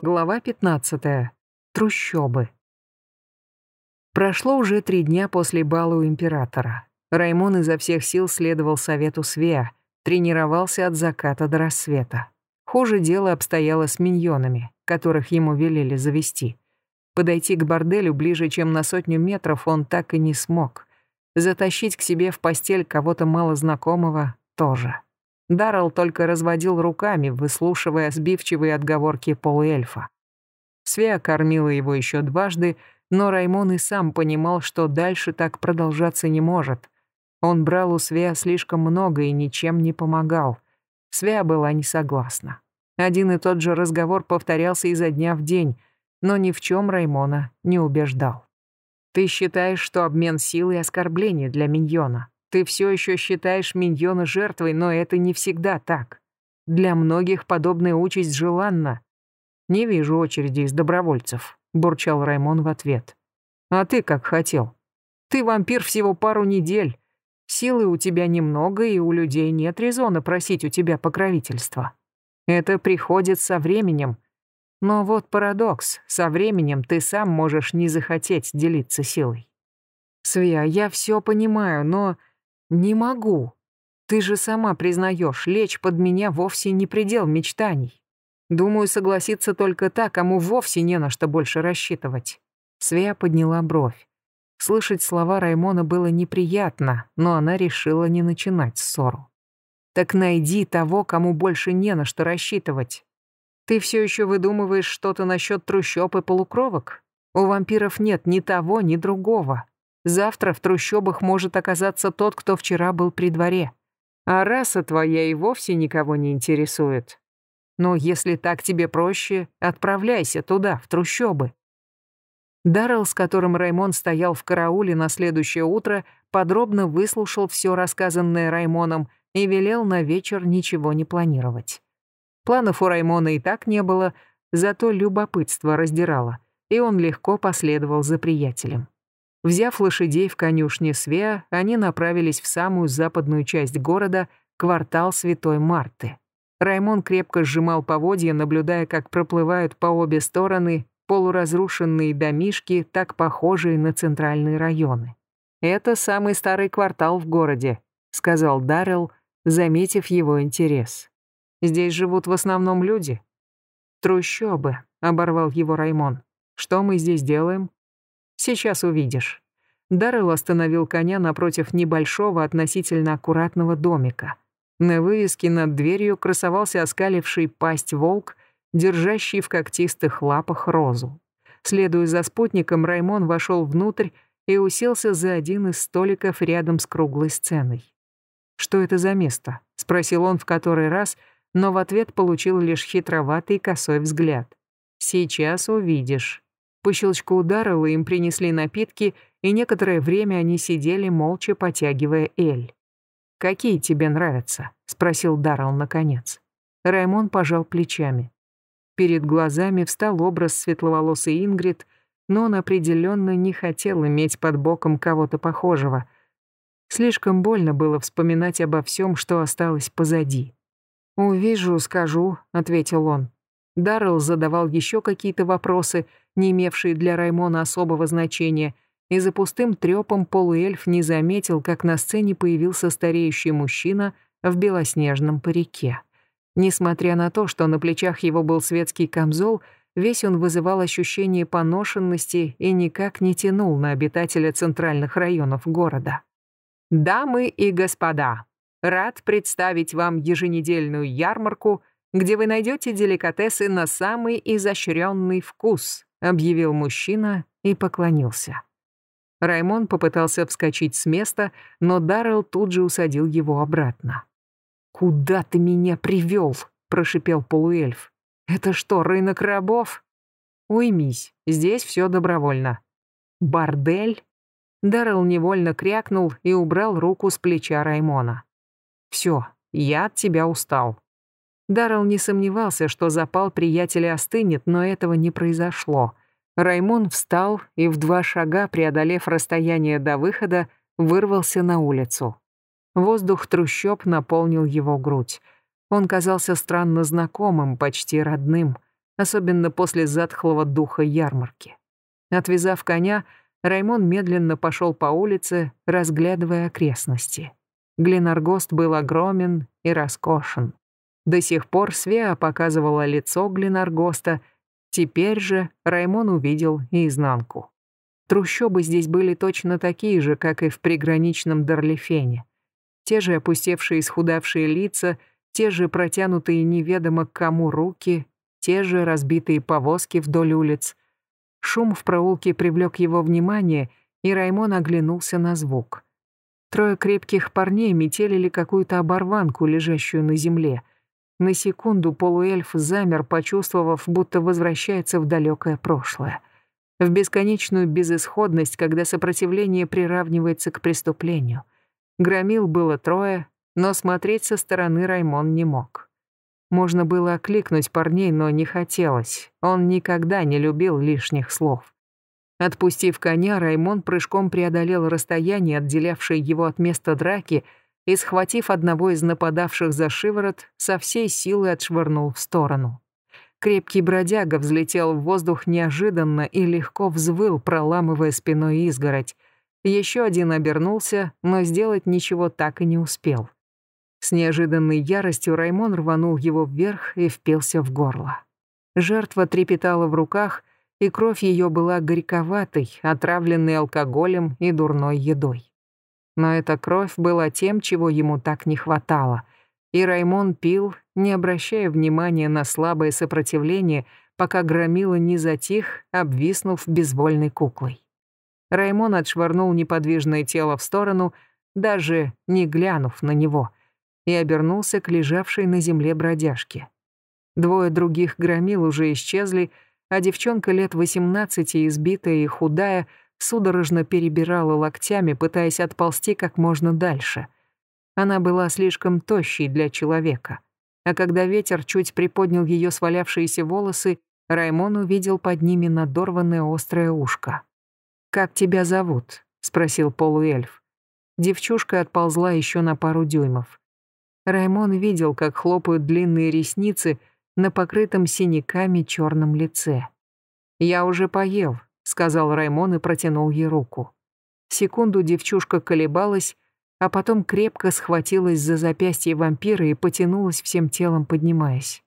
Глава 15. Трущобы. Прошло уже три дня после бала у императора. Раймон изо всех сил следовал совету Свеа, тренировался от заката до рассвета. Хуже дело обстояло с миньонами, которых ему велели завести. Подойти к борделю ближе, чем на сотню метров, он так и не смог. Затащить к себе в постель кого-то малознакомого тоже. Даррелл только разводил руками, выслушивая сбивчивые отговорки полуэльфа. Свея кормила его еще дважды, но Раймон и сам понимал, что дальше так продолжаться не может. Он брал у Свея слишком много и ничем не помогал. Свея была не согласна. Один и тот же разговор повторялся изо дня в день, но ни в чем Раймона не убеждал. «Ты считаешь, что обмен силой — оскорбление для миньона?» Ты все еще считаешь миньона жертвой, но это не всегда так. Для многих подобная участь желанна. Не вижу очереди из добровольцев, бурчал Раймон в ответ. А ты как хотел? Ты вампир всего пару недель. Силы у тебя немного, и у людей нет резона просить у тебя покровительства. Это приходит со временем. Но вот парадокс. Со временем ты сам можешь не захотеть делиться силой. Свя, я все понимаю, но «Не могу. Ты же сама признаешь, лечь под меня вовсе не предел мечтаний. Думаю, согласиться только та, кому вовсе не на что больше рассчитывать». Свея подняла бровь. Слышать слова Раймона было неприятно, но она решила не начинать ссору. «Так найди того, кому больше не на что рассчитывать. Ты все еще выдумываешь что-то насчет трущоб и полукровок? У вампиров нет ни того, ни другого. Завтра в трущобах может оказаться тот, кто вчера был при дворе. А раса твоя и вовсе никого не интересует. Но если так тебе проще, отправляйся туда, в трущобы. Даррелл, с которым Раймон стоял в карауле на следующее утро, подробно выслушал все рассказанное Раймоном и велел на вечер ничего не планировать. Планов у Раймона и так не было, зато любопытство раздирало, и он легко последовал за приятелем. Взяв лошадей в конюшне Свеа, они направились в самую западную часть города, квартал Святой Марты. Раймон крепко сжимал поводья, наблюдая, как проплывают по обе стороны полуразрушенные домишки, так похожие на центральные районы. «Это самый старый квартал в городе», — сказал Даррелл, заметив его интерес. «Здесь живут в основном люди». «Трущобы», — оборвал его Раймон. «Что мы здесь делаем?» Сейчас увидишь». Даррелл остановил коня напротив небольшого относительно аккуратного домика. На вывеске над дверью красовался оскаливший пасть волк, держащий в когтистых лапах розу. Следуя за спутником, Раймон вошел внутрь и уселся за один из столиков рядом с круглой сценой. «Что это за место?» — спросил он в который раз, но в ответ получил лишь хитроватый косой взгляд. «Сейчас увидишь». По щелчку ударила им принесли напитки, и некоторое время они сидели, молча потягивая эль. «Какие тебе нравятся?» — спросил Даррелл наконец. Раймон пожал плечами. Перед глазами встал образ светловолосой Ингрид, но он определенно не хотел иметь под боком кого-то похожего. Слишком больно было вспоминать обо всем, что осталось позади. «Увижу, скажу», — ответил он. Даррелл задавал еще какие-то вопросы, не имевшие для Раймона особого значения, и за пустым трепом полуэльф не заметил, как на сцене появился стареющий мужчина в белоснежном парике. Несмотря на то, что на плечах его был светский камзол, весь он вызывал ощущение поношенности и никак не тянул на обитателя центральных районов города. «Дамы и господа, рад представить вам еженедельную ярмарку – где вы найдете деликатесы на самый изощренный вкус», объявил мужчина и поклонился. Раймон попытался вскочить с места, но Даррелл тут же усадил его обратно. «Куда ты меня привел?» – прошипел полуэльф. «Это что, рынок рабов?» «Уймись, здесь все добровольно». «Бордель?» Даррелл невольно крякнул и убрал руку с плеча Раймона. «Все, я от тебя устал. Даррелл не сомневался, что запал приятеля остынет, но этого не произошло. Раймон встал и в два шага, преодолев расстояние до выхода, вырвался на улицу. Воздух трущоб наполнил его грудь. Он казался странно знакомым, почти родным. особенно после затхлого духа ярмарки. Отвязав коня, Раймон медленно пошел по улице, разглядывая окрестности. Гленаргост был огромен и роскошен. До сих пор Свеа показывала лицо Гленаргоста, теперь же Раймон увидел и изнанку. Трущобы здесь были точно такие же, как и в приграничном Дарлифене. Те же опустевшие исхудавшие лица, те же протянутые неведомо к кому руки, те же разбитые повозки вдоль улиц. Шум в проулке привлек его внимание, и Раймон оглянулся на звук. Трое крепких парней метелили какую-то оборванку, лежащую на земле. На секунду полуэльф замер, почувствовав, будто возвращается в далекое прошлое в бесконечную безысходность, когда сопротивление приравнивается к преступлению. Громил было трое, но смотреть со стороны Раймон не мог. Можно было окликнуть парней, но не хотелось. Он никогда не любил лишних слов. Отпустив коня, Раймон прыжком преодолел расстояние, отделявшее его от места драки, и, схватив одного из нападавших за шиворот, со всей силы отшвырнул в сторону. Крепкий бродяга взлетел в воздух неожиданно и легко взвыл, проламывая спиной изгородь. Еще один обернулся, но сделать ничего так и не успел. С неожиданной яростью Раймон рванул его вверх и впился в горло. Жертва трепетала в руках, и кровь ее была горьковатой, отравленной алкоголем и дурной едой. Но эта кровь была тем, чего ему так не хватало — и Раймон пил, не обращая внимания на слабое сопротивление, пока громила не затих, обвиснув безвольной куклой. Раймон отшвырнул неподвижное тело в сторону, даже не глянув на него, и обернулся к лежавшей на земле бродяжке. Двое других громил уже исчезли, а девчонка лет 18, избитая и худая, судорожно перебирала локтями, пытаясь отползти как можно дальше — она была слишком тощей для человека. А когда ветер чуть приподнял ее свалявшиеся волосы, Раймон увидел под ними надорванное острое ушко. «Как тебя зовут?» — спросил полуэльф. Девчушка отползла еще на пару дюймов. Раймон видел, как хлопают длинные ресницы на покрытом синяками черном лице. «Я уже поел», — сказал Раймон и протянул ей руку. Секунду девчушка колебалась, а потом крепко схватилась за запястье вампира и потянулась всем телом, поднимаясь.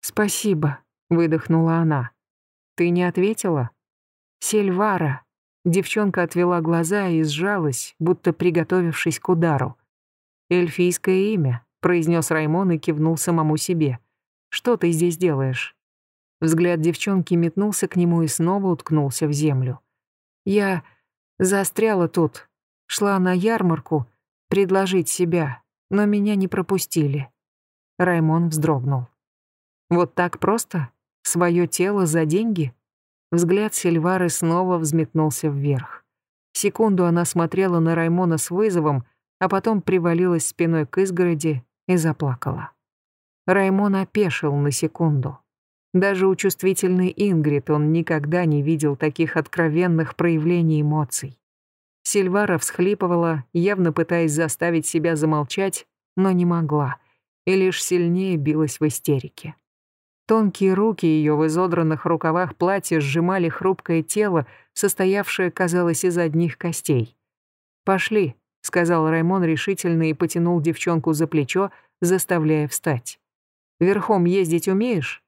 «Спасибо», — выдохнула она. «Ты не ответила?» «Сельвара». Девчонка отвела глаза и сжалась, будто приготовившись к удару. «Эльфийское имя», — произнес Раймон и кивнул самому себе. «Что ты здесь делаешь?» Взгляд девчонки метнулся к нему и снова уткнулся в землю. «Я застряла тут, шла на ярмарку, предложить себя, но меня не пропустили. Раймон вздрогнул. Вот так просто? Своё тело за деньги? Взгляд Сильвары снова взметнулся вверх. Секунду она смотрела на Раймона с вызовом, а потом привалилась спиной к изгороди и заплакала. Раймон опешил на секунду. Даже у чувствительной Ингрид он никогда не видел таких откровенных проявлений эмоций. Сильвара всхлипывала, явно пытаясь заставить себя замолчать, но не могла, и лишь сильнее билась в истерике. Тонкие руки ее в изодранных рукавах платья сжимали хрупкое тело, состоявшее, казалось, из одних костей. «Пошли», — сказал Раймон решительно и потянул девчонку за плечо, заставляя встать. «Верхом ездить умеешь?»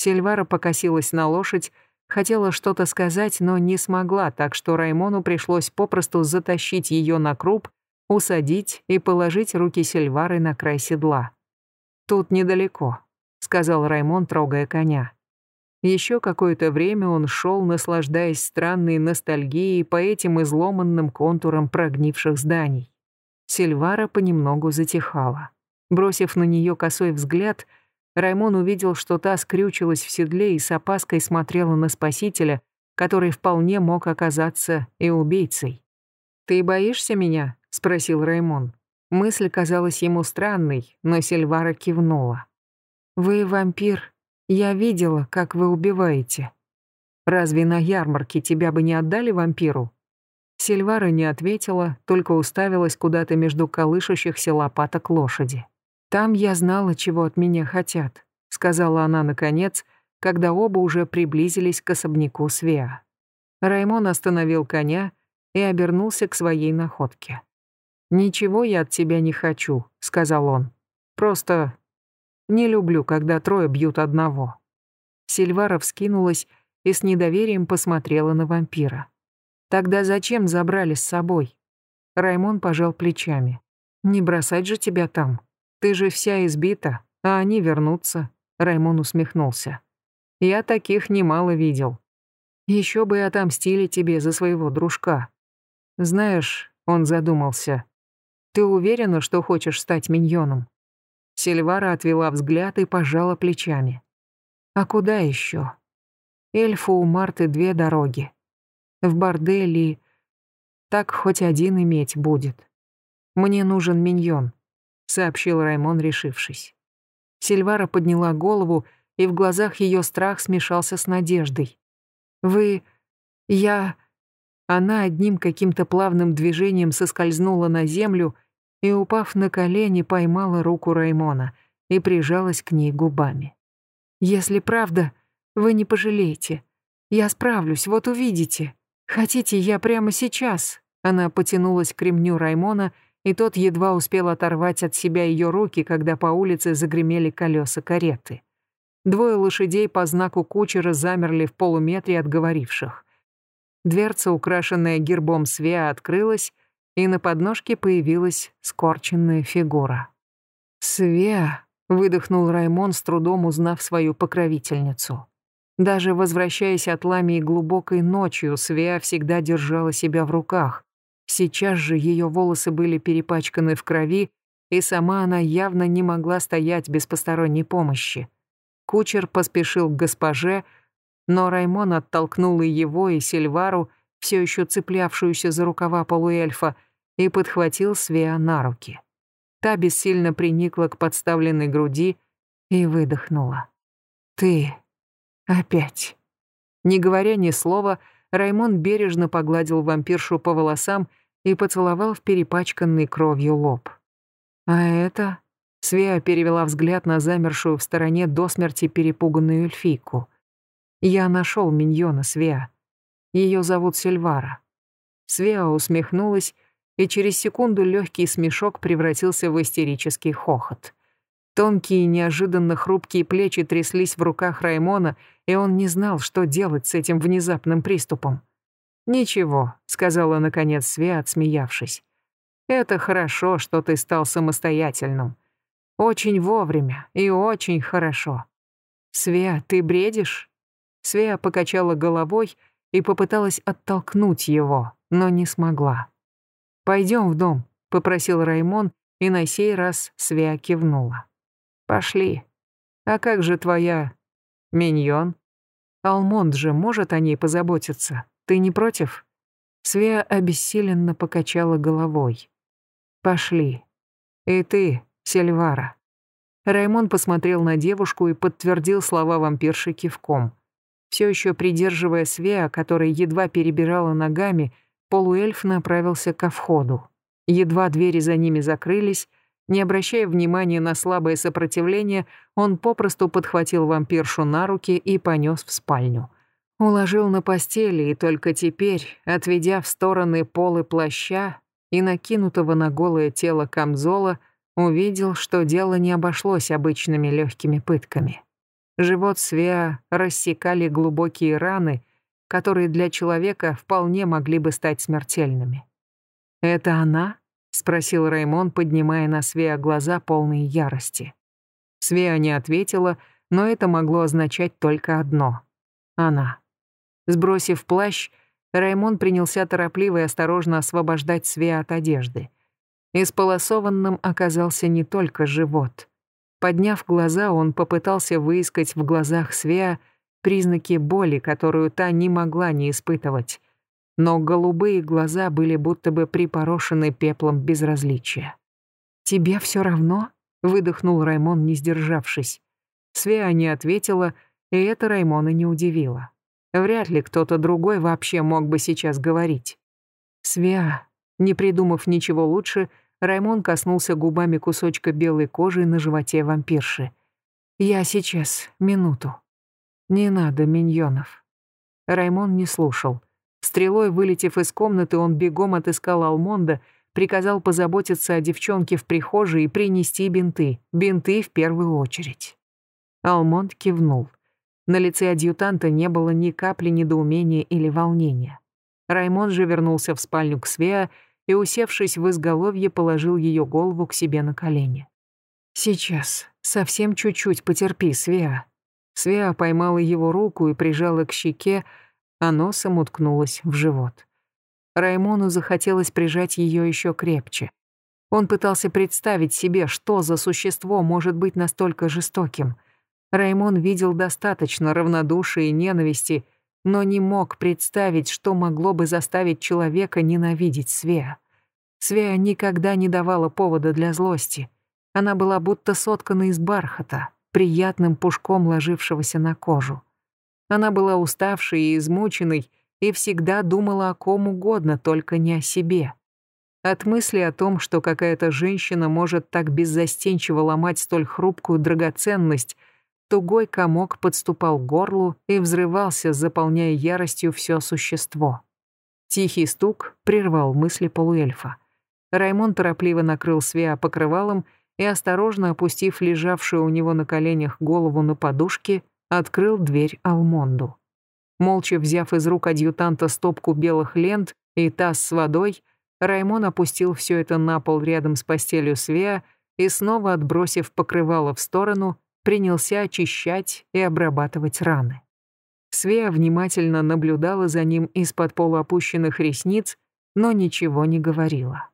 Сильвара покосилась на лошадь, Хотела что-то сказать, но не смогла, так что Раймону пришлось попросту затащить ее на круп, усадить и положить руки Сильвары на край седла. «Тут недалеко», — сказал Раймон, трогая коня. Еще какое-то время он шел, наслаждаясь странной ностальгией по этим изломанным контурам прогнивших зданий. Сильвара понемногу затихала. Бросив на нее косой взгляд — Раймон увидел, что та скрючилась в седле и с опаской смотрела на спасителя, который вполне мог оказаться и убийцей. «Ты боишься меня?» — спросил Раймон. Мысль казалась ему странной, но Сильвара кивнула. «Вы вампир. Я видела, как вы убиваете. Разве на ярмарке тебя бы не отдали вампиру?» Сильвара не ответила, только уставилась куда-то между колышущихся лопаток лошади. «Там я знала, чего от меня хотят», — сказала она наконец, когда оба уже приблизились к особняку Свеа. Раймон остановил коня и обернулся к своей находке. «Ничего я от тебя не хочу», — сказал он. «Просто не люблю, когда трое бьют одного». Сильвара вскинулась и с недоверием посмотрела на вампира. «Тогда зачем забрали с собой?» Раймон пожал плечами. «Не бросать же тебя там. Ты же вся избита, а они вернутся». Раймон усмехнулся. «Я таких немало видел. Еще бы отомстили тебе за своего дружка. Знаешь, он задумался. Ты уверена, что хочешь стать миньоном? Сильвара отвела взгляд и пожала плечами. А куда еще? Эльфу у Марты две дороги. В борделе так хоть один иметь будет. Мне нужен миньон, сообщил Раймон, решившись. Сильвара подняла голову, и в глазах ее страх смешался с надеждой. Вы... я...» Она одним каким-то плавным движением соскользнула на землю и, упав на колени, поймала руку Раймона и прижалась к ней губами. «Если правда, вы не пожалеете. Я справлюсь, вот увидите. Хотите, я прямо сейчас?» Она потянулась к ремню Раймона, тот едва успел оторвать от себя ее руки, когда по улице загремели колеса кареты. Двое лошадей по знаку кучера замерли в полуметре от говоривших. Дверца, украшенная гербом Свеа, открылась, и на подножке появилась скорченная фигура. «Свеа», — выдохнул Раймон, с трудом узнав свою покровительницу. Даже возвращаясь от Ламии глубокой ночью, Свеа всегда держала себя в руках. Сейчас же ее волосы были перепачканы в крови, и сама она явно не могла стоять без посторонней помощи. Кучер поспешил к госпоже, но Раймон оттолкнул и его, и Сильвару, все еще цеплявшуюся за рукава полуэльфа, и подхватил Свеа на руки. Та бессильно приникла к подставленной груди и выдохнула. «Ты опять». Не говоря ни слова, Раймон бережно погладил вампиршу по волосам и поцеловал в перепачканный кровью лоб. «А это...» Свеа перевела взгляд на замершую в стороне до смерти перепуганную эльфийку. «Я нашел миньона Свеа. Ее зовут Сильвара». Свеа усмехнулась, и через секунду легкий смешок превратился в истерический хохот. Тонкие, неожиданно хрупкие плечи тряслись в руках Раймона, и он не знал, что делать с этим внезапным приступом. «Ничего», — сказала наконец Свеа, отсмеявшись. «Это хорошо, что ты стал самостоятельным. Очень вовремя и очень хорошо. Свеа, ты бредишь? Свеа покачала головой и попыталась оттолкнуть его, но не смогла. Пойдем в дом, попросил Раймон, и на сей раз Свеа кивнула. Пошли. А как же твоя миньон? Алмонд же может о ней позаботиться. Ты не против? Свеа обессиленно покачала головой. Пошли. И ты, Сильвара». Раймон посмотрел на девушку и подтвердил слова вампирши кивком. Все еще придерживая Свеа, которая едва перебирала ногами, полуэльф направился ко входу. Едва двери за ними закрылись, не обращая внимания на слабое сопротивление, он попросту подхватил вампиршу на руки и понес в спальню. Уложил на постели и только теперь, отведя в стороны полы плаща и накинутого на голое тело камзола, увидел, что дело не обошлось обычными легкими пытками. Живот Свеа рассекали глубокие раны, которые для человека вполне могли бы стать смертельными. «Это она?» — спросил Раймон, поднимая на Свеа глаза полные ярости. Свеа не ответила, но это могло означать только одно — она. Сбросив плащ, Раймон принялся торопливо и осторожно освобождать Свеа от одежды — Исполосованным оказался не только живот. Подняв глаза, он попытался выискать в глазах Свеа признаки боли, которую та не могла не испытывать. Но голубые глаза были будто бы припорошены пеплом безразличия. «Тебе все равно?» — выдохнул Раймон, не сдержавшись. Свеа не ответила, и это Раймона не удивило. Вряд ли кто-то другой вообще мог бы сейчас говорить. «Свеа», не придумав ничего лучше, Раймон коснулся губами кусочка белой кожи на животе вампирши. «Я сейчас, минуту». «Не надо миньонов». Раймон не слушал. Стрелой вылетев из комнаты, он бегом отыскал Алмонда, приказал позаботиться о девчонке в прихожей и принести бинты. Бинты в первую очередь. Алмонд кивнул. На лице адъютанта не было ни капли недоумения или волнения. Раймон же вернулся в спальню к Свеа и, усевшись в изголовье, положил ее голову к себе на колени. «Сейчас. Совсем чуть-чуть потерпи, Свеа». Свеа поймала его руку и прижала к щеке, а носом уткнулась в живот. Раймону захотелось прижать ее еще крепче. Он пытался представить себе, что за существо может быть настолько жестоким. Раймон видел достаточно равнодушия и ненависти, но не мог представить, что могло бы заставить человека ненавидеть Свеа. Свеа никогда не давала повода для злости. Она была будто соткана из бархата, приятным пушком ложившегося на кожу. Она была уставшей и измученной и всегда думала о ком угодно, только не о себе. От мысли о том, что какая-то женщина может так беззастенчиво ломать столь хрупкую драгоценность, тугой комок подступал к горлу и взрывался, заполняя яростью все существо. Тихий стук прервал мысли полуэльфа. Раймон торопливо накрыл Свеа покрывалом и, осторожно опустив лежавшую у него на коленях голову на подушке, открыл дверь Алмонду. Молча взяв из рук адъютанта стопку белых лент и таз с водой, Раймон опустил все это на пол рядом с постелью Свеа и, снова отбросив покрывало в сторону, принялся очищать и обрабатывать раны. Свеа внимательно наблюдала за ним из-под полуопущенных ресниц, но ничего не говорила.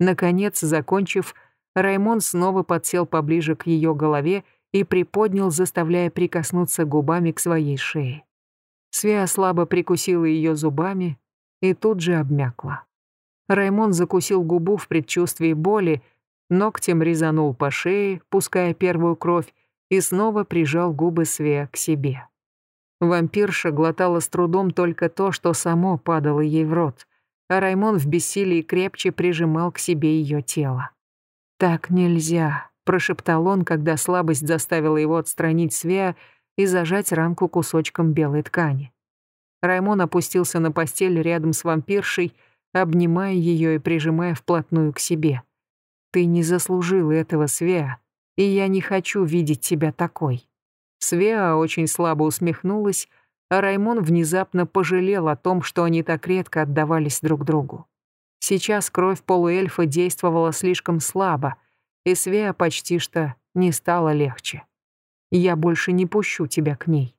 Наконец, закончив, Раймон снова подсел поближе к ее голове и приподнял, заставляя прикоснуться губами к своей шее. Свеа слабо прикусила ее зубами и тут же обмякла. Раймон закусил губу в предчувствии боли, ногтем резанул по шее, пуская первую кровь, и снова прижал губы Свеа к себе. Вампирша глотала с трудом только то, что само падало ей в рот, а Раймон в бессилии крепче прижимал к себе ее тело. «Так нельзя», прошептал он, когда слабость заставила его отстранить Свеа и зажать ранку кусочком белой ткани. Раймон опустился на постель рядом с вампиршей, обнимая ее и прижимая вплотную к себе. «Ты не заслужил этого, Свеа, и я не хочу видеть тебя такой». Свеа очень слабо усмехнулась, а Раймон внезапно пожалел о том, что они так редко отдавались друг другу. Сейчас кровь полуэльфа действовала слишком слабо, и Свея почти что не стало легче. «Я больше не пущу тебя к ней».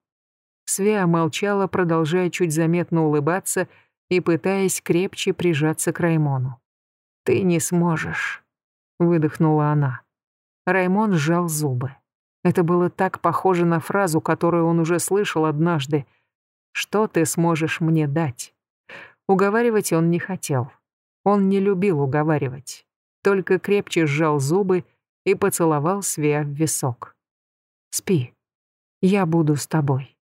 Свея молчала, продолжая чуть заметно улыбаться и пытаясь крепче прижаться к Раймону. «Ты не сможешь», — выдохнула она. Раймон сжал зубы. Это было так похоже на фразу, которую он уже слышал однажды. «Что ты сможешь мне дать?» Уговаривать он не хотел. Он не любил уговаривать только крепче сжал зубы и поцеловал Свеа в висок. «Спи, я буду с тобой».